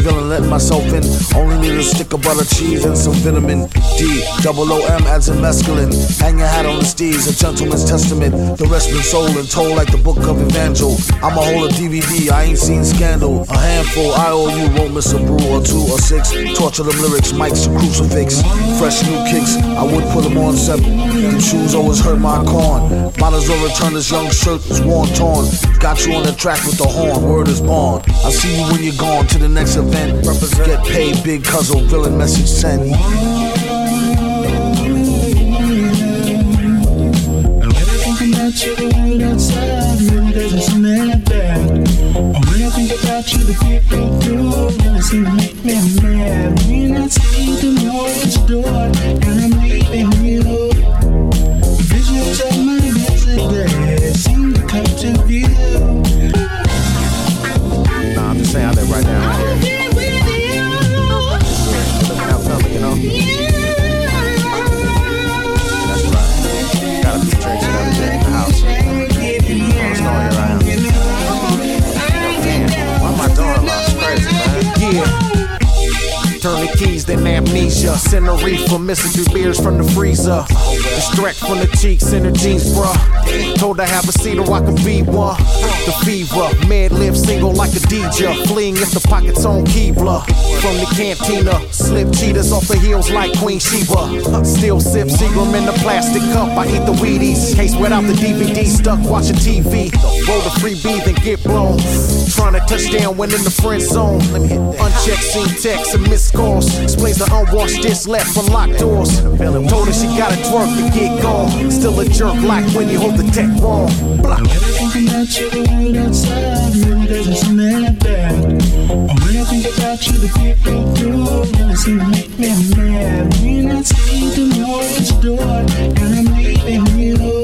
Villain let myself in. Only need a stick of butter cheese and some vitamin D. Double O M adds in mescaline. Hang your hat on the steez, a gentleman's testament. The rest been sold and told like the book of Evangel. I'm a hold of DVD, I ain't seen scandal. A handful, I owe you, won't miss a brew or two or six. Torture them lyrics, mics to crucifix. Fresh new kicks, I would put them on set. Them shoes always hurt my corn. Might as well return this young shirt, it's worn torn. Got you on the track with the horn, word is born. I see you when you're gone to the next event. Represent. Get paid, big Cuz cuzzle, villain message sent. You, the world outside really doesn't that bad. When I think about you, the people really seem to make me mad. When I see the door, and I'm leaving you. To come to view. Nah, I'm just saying I right now, The then amnesia. Send a reefer, missing two beers from the freezer. Distract from the cheeks in her jeans, bruh. Told her have a seat or I could be one. The fever, mad lib single like a DJ. Fleeing if the pockets on Keebler. From the cantina, slip cheetahs off the heels like Queen Sheba. Still sip Seagram in the plastic cup. I eat the Wheaties. Case without the DVD, stuck watching TV. Roll the freebie, then get blown. Trying to touch down when in the friend zone. Unchecked scene text and missed calls. Explains the unwashed dish left from locked doors. Told her she gotta twerk to get gone. Still a jerk like when you hold the tech wrong. Blah. And when I think about you, world outside really doesn't seem that bad. And when I think about you, the people do really seem to make me mad. When I see the orange door, and I'm leaving you.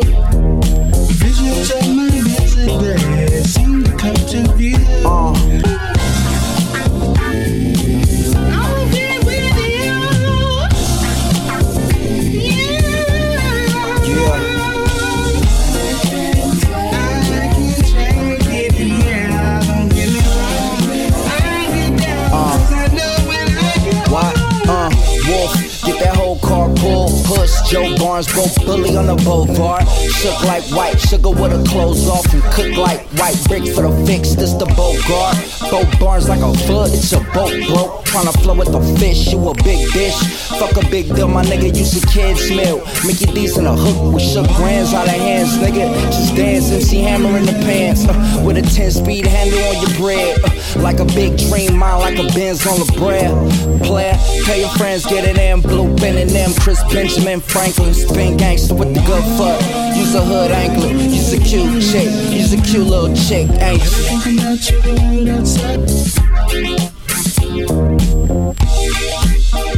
Joe Barnes, broke bully on the boulevard. Shook like white sugar with her clothes off and cook like white brick for the fix. This the Bogart. Both Barnes like a foot, it's a boat broke. Tryna flow with the fish, you a big dish. Fuck a big deal, my nigga, you some kids meal. Mickey D's in a hook with shook grands out of hands, nigga. Just dance, MC Hammer in the pants. uh, with a 10 speed handle on your bread. uh, like a big dream, mine like a Benz on the bread. Player, tell your friends, get it in. Blue Ben and them, Chris Benjamin Franklin. Spin gangster with the good foot. Use a hood anklet. Use a cute chick. Use a cute little chick, ain't you?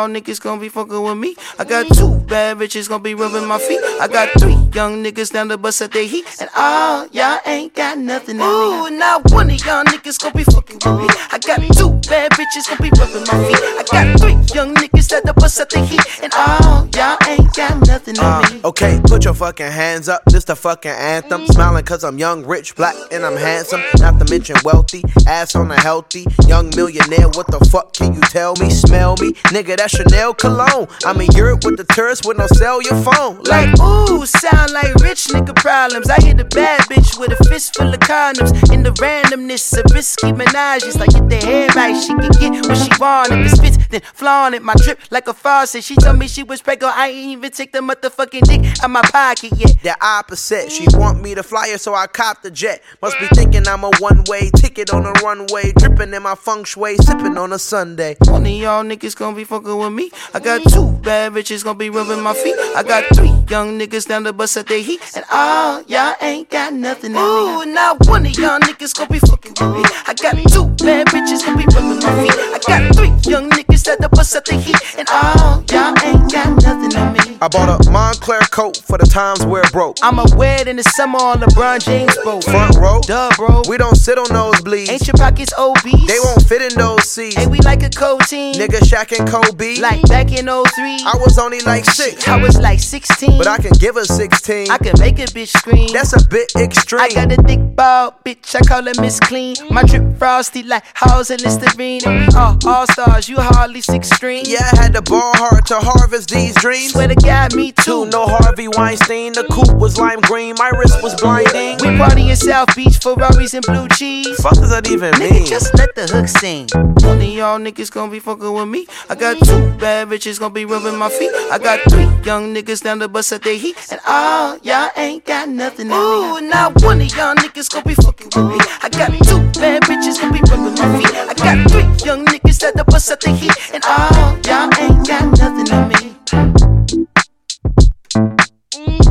Y'all niggas gonna be fucking with me. I got two bad bitches gonna be rubbing my feet. I got three young niggas down the bus at their heat. And all y'all ain't got nothing on me. Ooh, now one of y'all niggas gonna be fucking with me. I got two bad bitches gonna be rubbing my feet. I got three young niggas at the bus at their heat. And all y'all ain't got nothing on uh, me. Okay, put your fucking hands up. This the fucking anthem. Smiling cause I'm young, rich, black, and I'm handsome. Not to mention wealthy. Ass on a healthy. Young millionaire. What the fuck can you tell me? Smell me? Nigga, that's Chanel cologne. I'm in Europe with the tourists with no your phone. Like, ooh, sound like rich nigga problems. I hit a bad bitch with a fist full of condoms. In the randomness of risky menages. Like, get the head right. She can get what she want. If it spits, then flaunt it. My drip like a faucet. She told me she was pregnant. I ain't even take the motherfucking dick out my pocket yet. The opposite. She want me to fly her, so I cop the jet. Must be thinking I'm a one way ticket on a runway. Dripping in my feng shui, sipping on a Sunday. One of y'all niggas gonna be fucking with me. I got two bad bitches gonna be rubbing my feet. I got three young niggas down the bus at the heat. And all y'all ain't got nothing on me. Ooh, now one of y'all niggas gonna be fucking with me. I got two bad bitches gonna be rubbing my feet. I got three young niggas at the bus at the heat. And all y'all ain't got nothing on me. I bought a Moncler coat for the times where it broke. I'm a wed in the summer on LeBron James boat. Front row, duh, bro. We don't sit on nosebleeds. Ain't your pockets obese? They won't fit in those seats. Ain't we like a cold team? Nigga Shaq and Kobe. Like back in 03. I was only like six. I was like 16. But I can give her 16. I can make a bitch scream. That's a bit extreme. I got a thick ball, bitch. I call her Miss Clean. My drip frosty like Halls and Listerine. And we all all stars. You hardly six string. Yeah, I had to ball hard to harvest these dreams. Swear to God, me too no Harvey Weinstein. The coupe was lime green, my wrist was blinding. We party in South Beach, Ferraris and blue cheese. Fuck does that even Nigga, mean? just let the hook sing. None of y'all niggas gonna be fucking with me. I got two bad bitches gonna be rubbing my feet. I got three young niggas down the bus at their heat. And all y'all ain't got nothing on me. Ooh, now one of y'all niggas gonna be fucking with me. I got two bad bitches gonna be rubbing my feet. I got three young niggas down the bus at the heat. And all y'all ain't got nothing on me. Mm.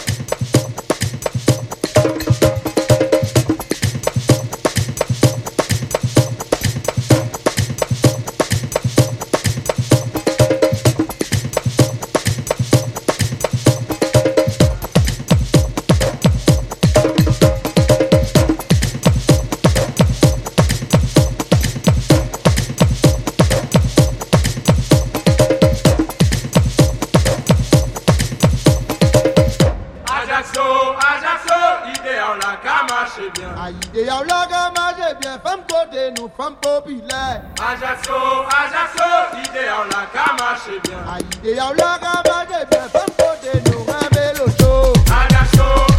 là qu'a marché bien. Aïdé yaou là qu'a bien. Femme côté nous, femme populaire. Ajaccio, Ajaccio, idée yaou là qu'a bien. Aïdé yaou là qu'a bien. Femme côté nous, révélo chaud. Ajaccio.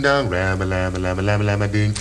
Ding dong. Rabba labba labba labba ding.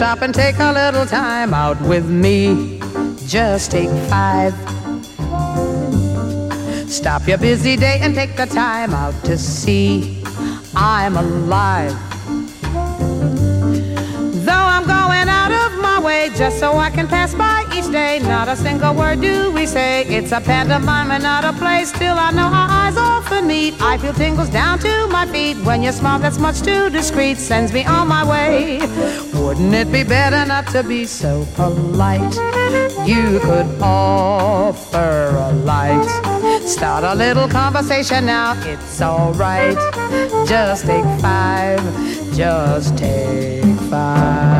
Stop and take a little time out with me? Just take five. Stop your busy day and take the time out to see I'm alive. Though I'm going out of my way just so I can pass by each day, not a single word do we say. It's a pantomime and not a play. Still, I know our eyes often meet. I feel tingles down to my feet when your smile that's much too discreet sends me on my way. Wouldn't it be better not to be so polite? You could offer a light. Start a little conversation now, it's alright. Just take five, just take five.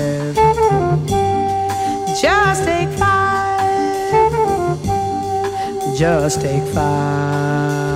Just take five.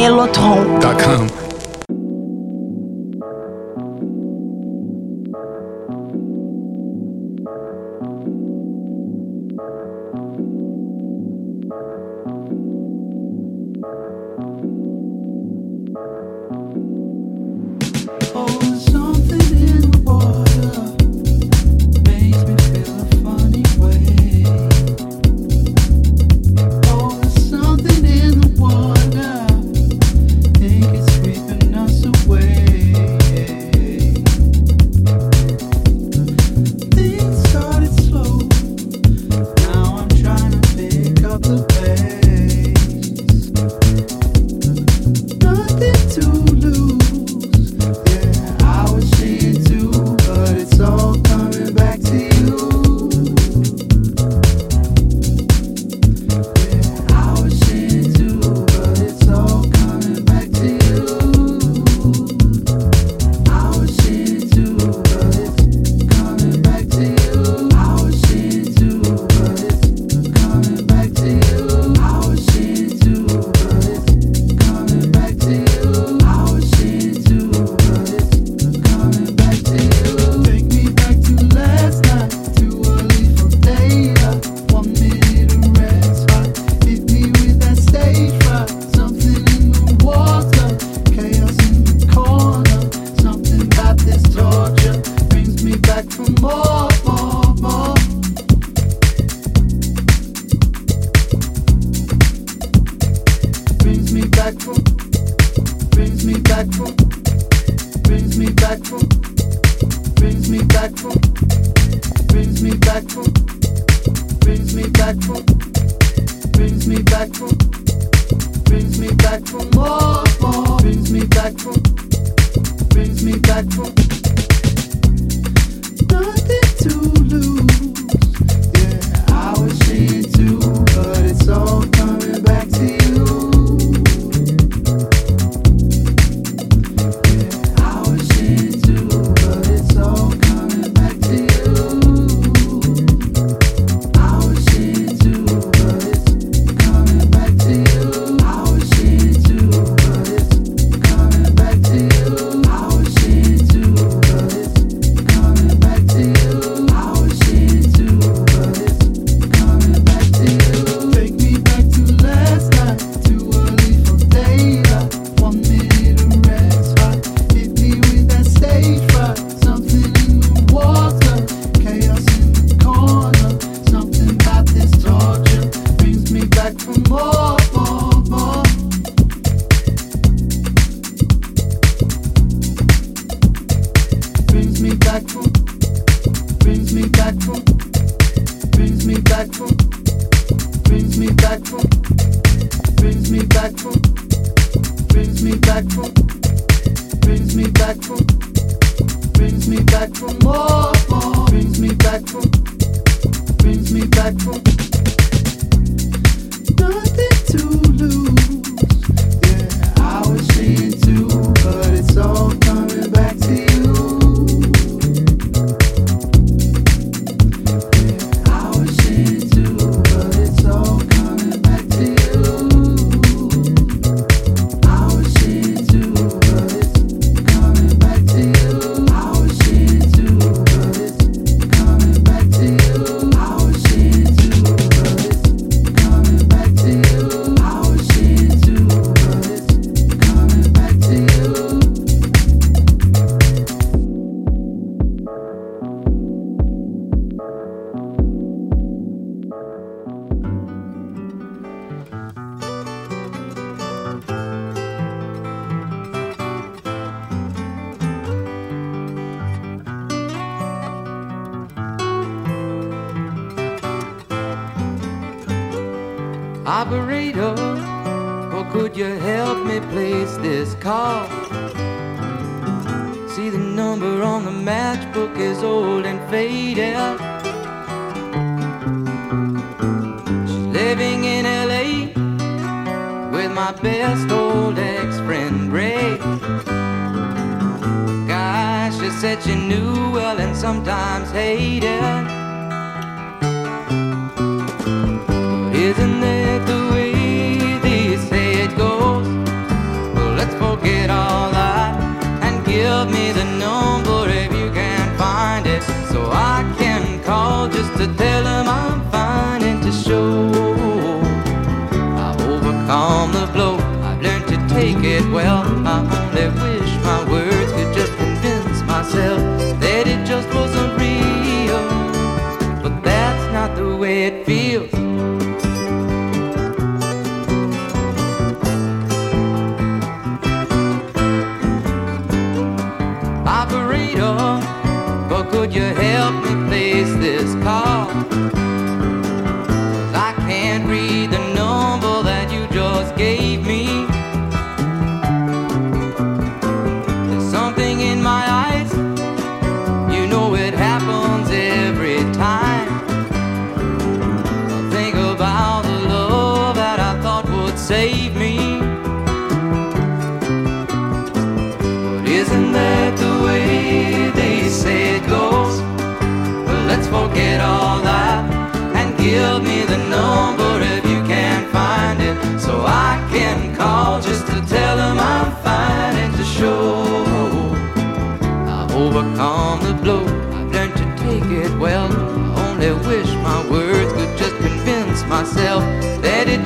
Melotron.com. Tá,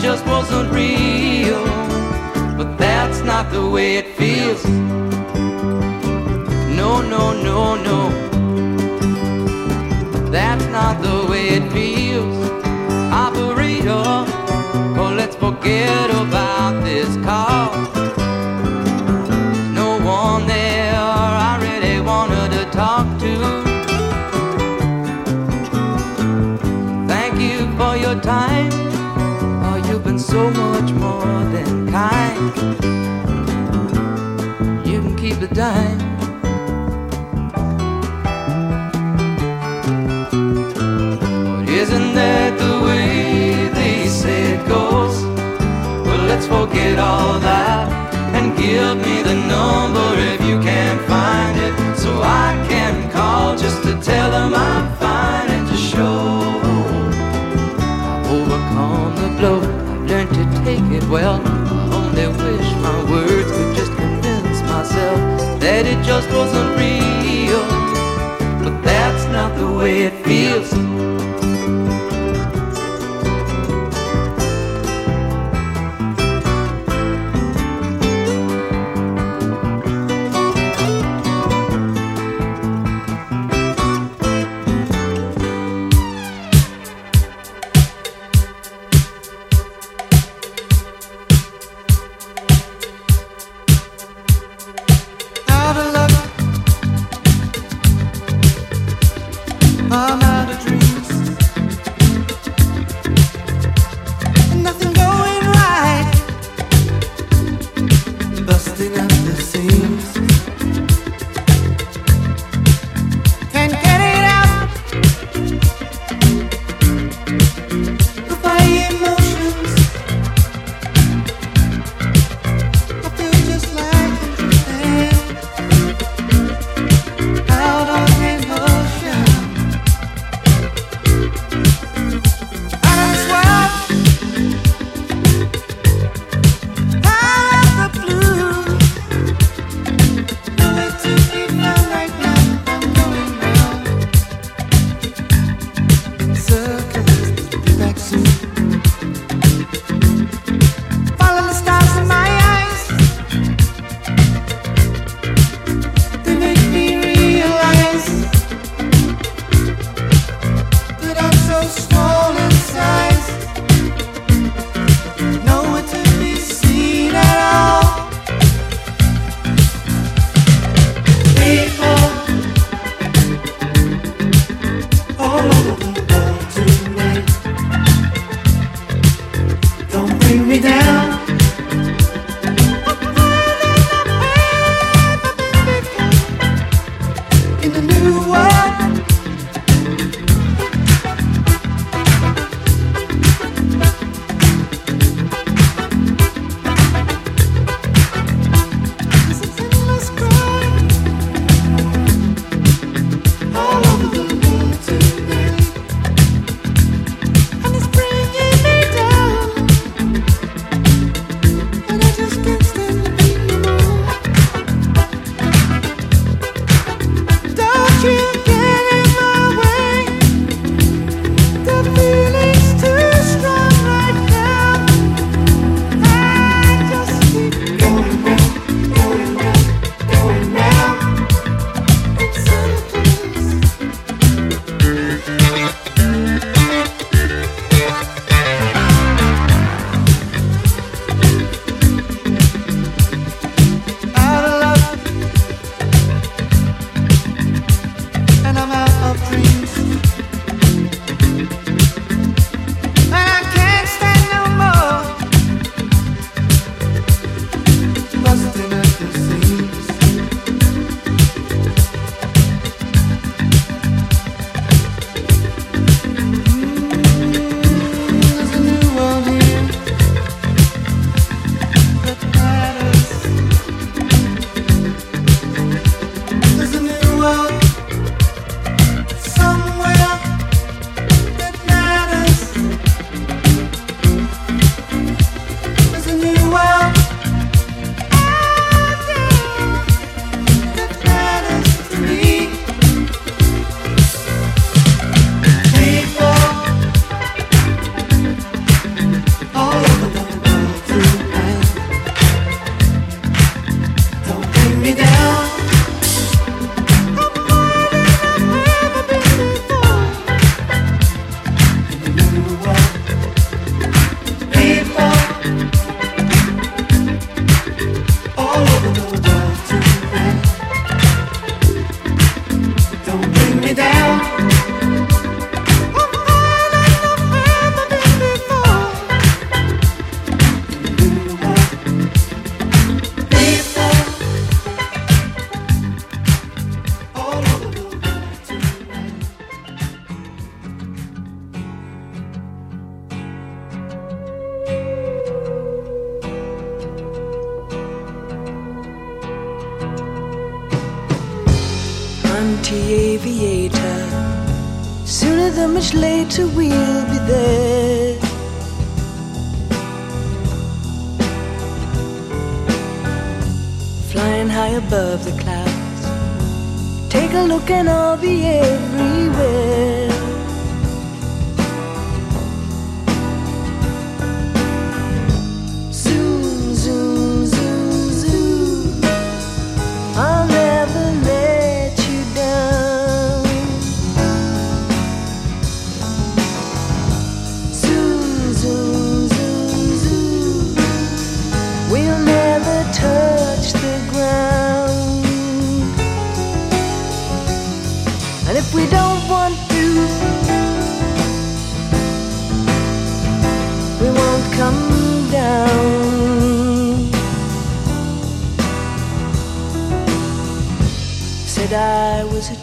just wasn't real. But that's not the way it feels. No, no, no, no. That's not the way it feels. Operator. Oh, let's forget about this call. been kind. You can keep the dime. But isn't that the way they say it goes? Well, let's forget all that. said it just wasn't real, but that's not the way it feels.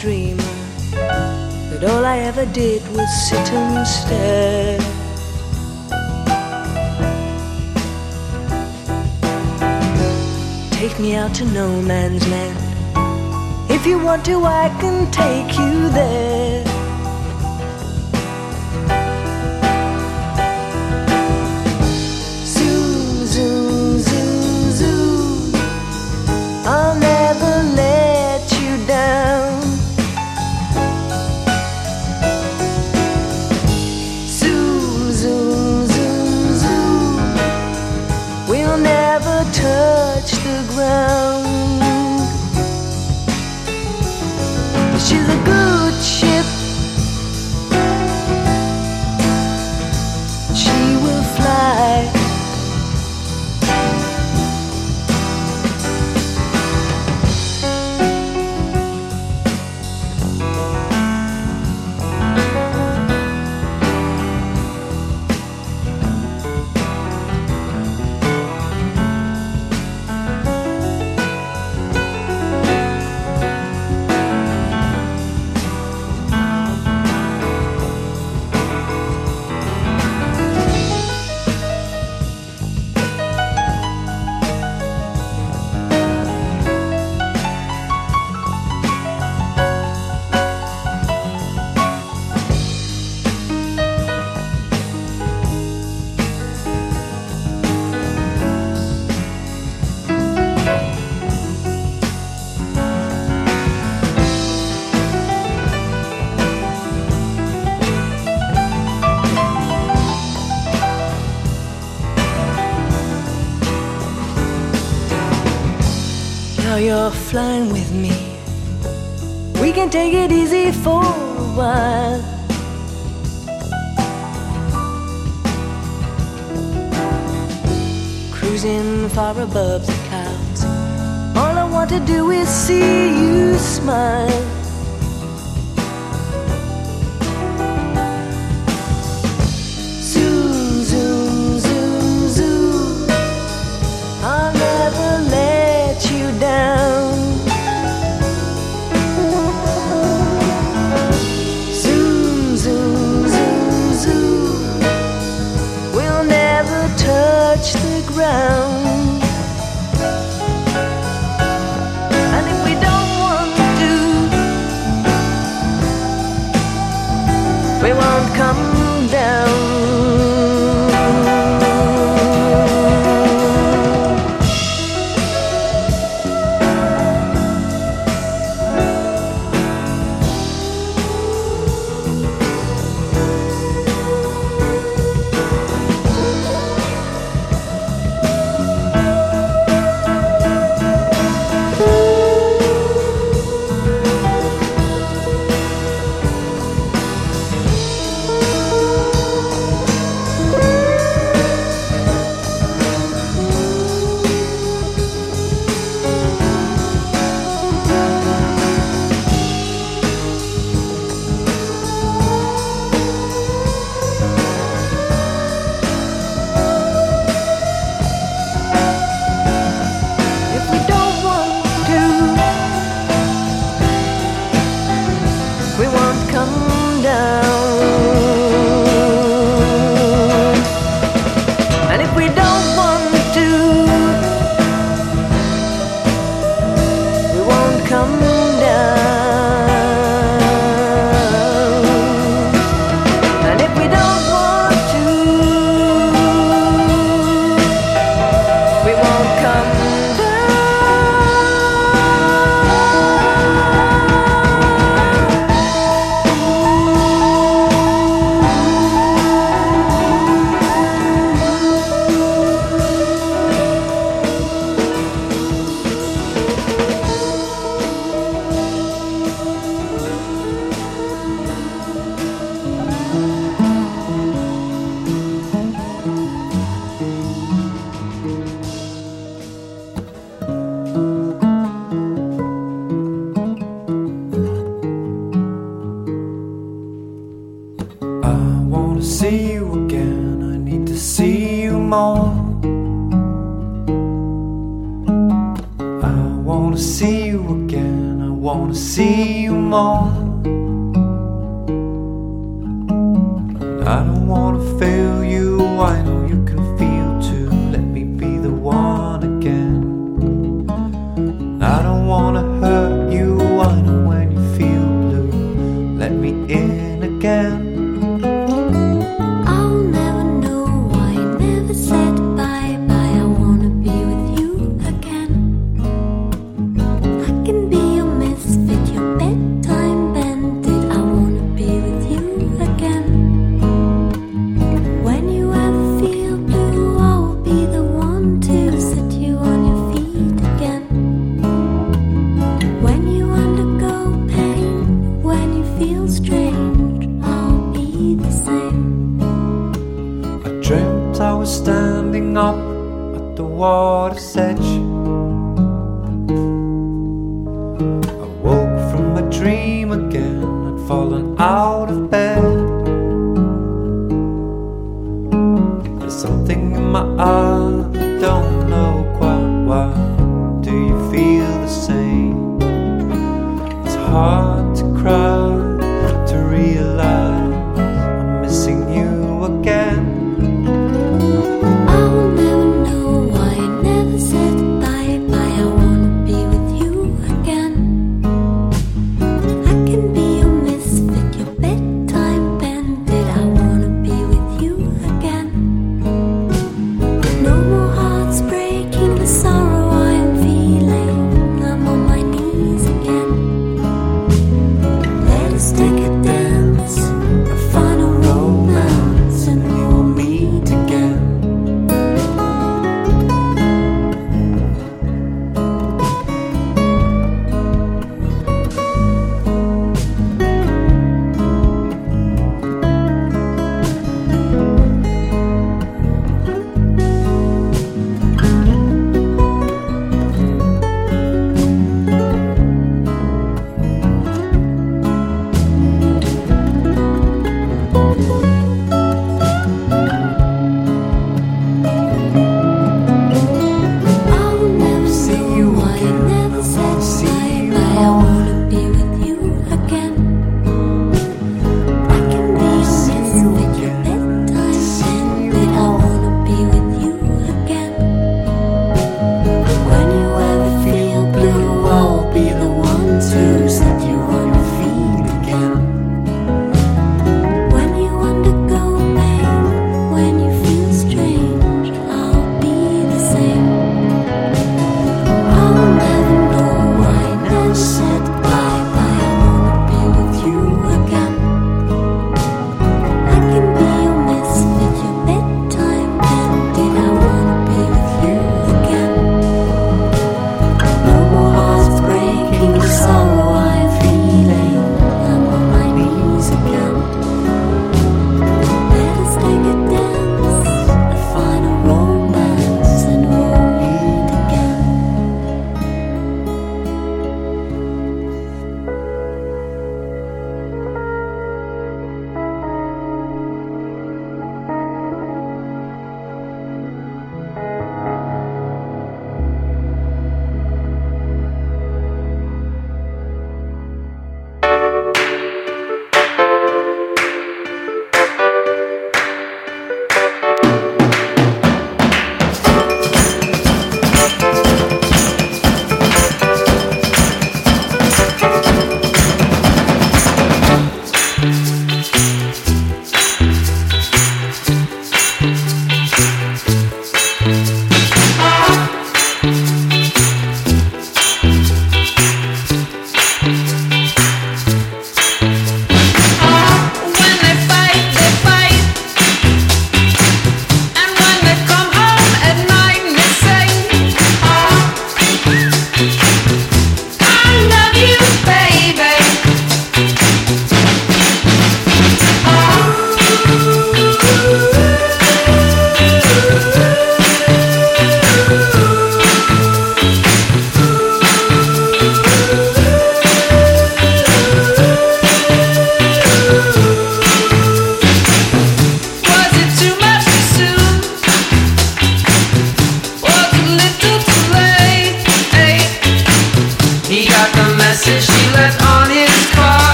Dreamer, that all I ever did was sit and stare. Take me out to no man's land. If you want to, I can take you there. You're flying with me. We can take it easy for a while. Cruising far above the clouds. All I want to do is see you smile.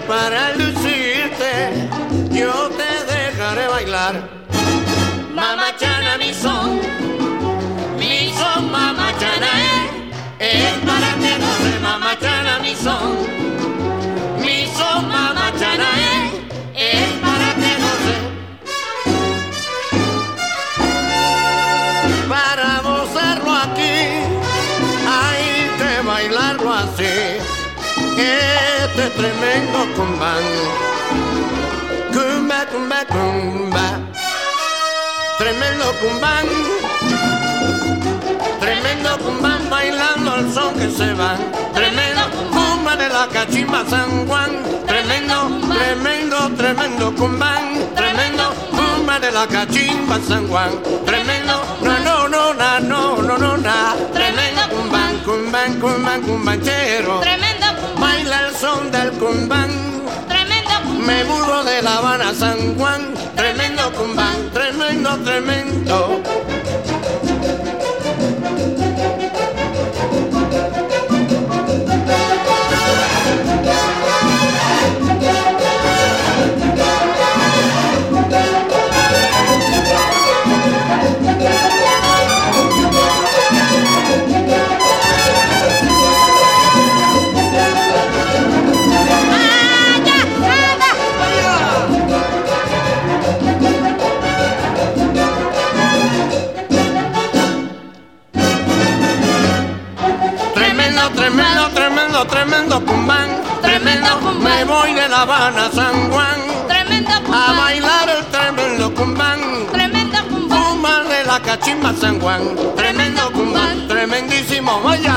Para lucirte, yo te dejaré bailar. Mamachana mi son, mi son mamachana es, es para que no mamachana mi son. Tremendo cumbán, cumba, cumba, cumba, tremendo cumbán, tremendo cumbán bailando al son que se va, tremendo cumba de la cachimba San Juan, tremendo, tremendo, tremendo cumbán, tremendo cumba de la cachimba San Juan, tremendo, no, no, no, na, no, no, no, na, tremendo cumbán, cumbán, cumbán, cumbanchero, Tremendo baila el son del cumbán, tremendo me burro de La Habana San Juan, tremendo cumbán, tremendo. Tremendo, tremendo, cumbán. Tremendo. Me voy de La Habana a San Juan. Tremendo A bailar el tremendo cumbán. Tremendo cumbán. Cumbán de la cachimba San Juan. Tremendo cumbán. Tremendísimo, vaya.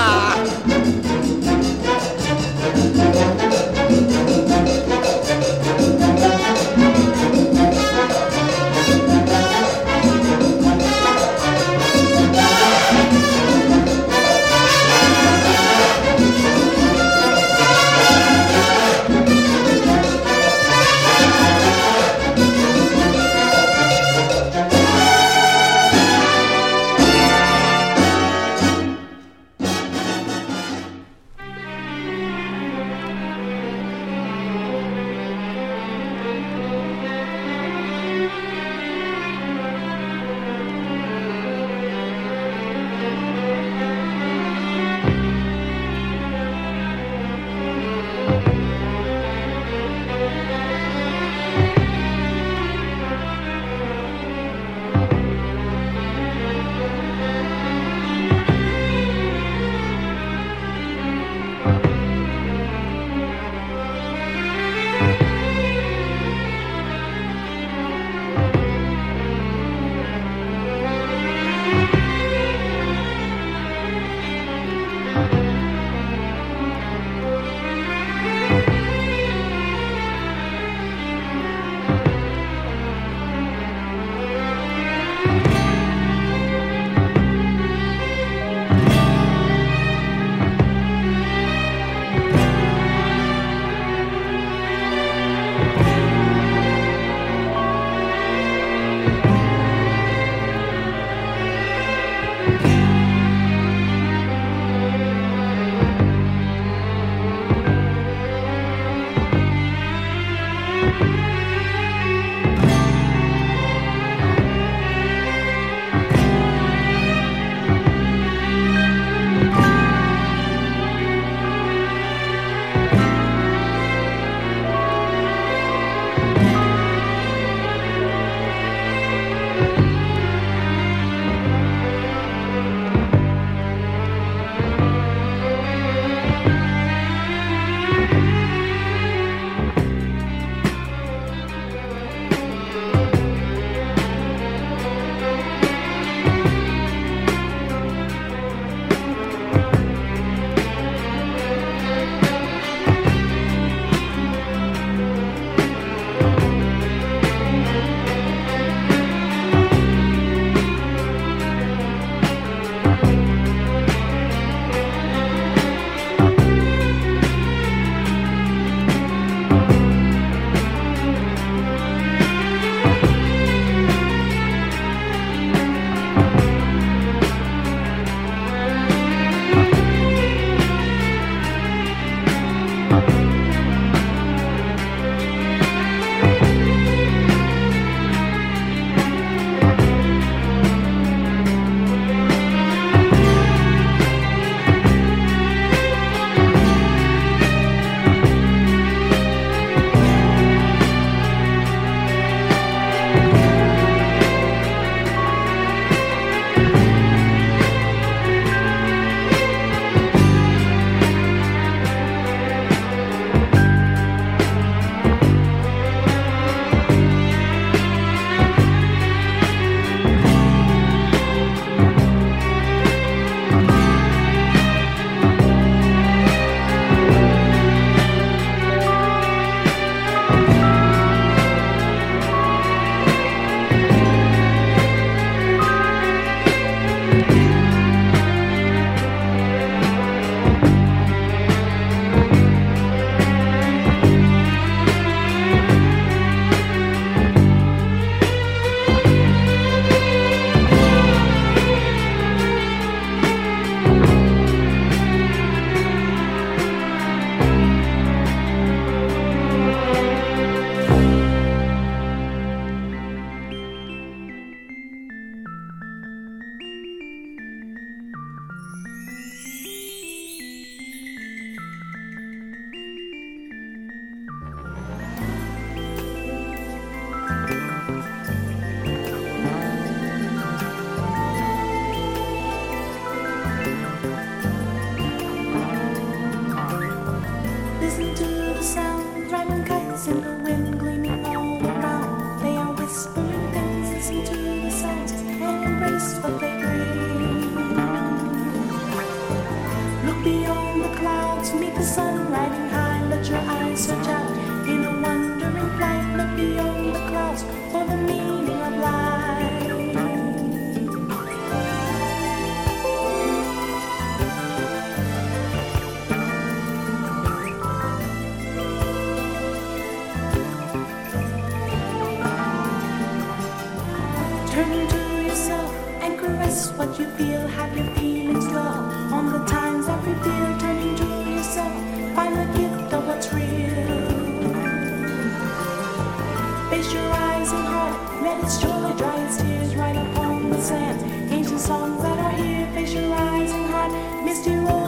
face your eyes and heart. Let its joy dry its tears right upon the sand. Ancient songs that are here, face your eyes and heart. Misty road.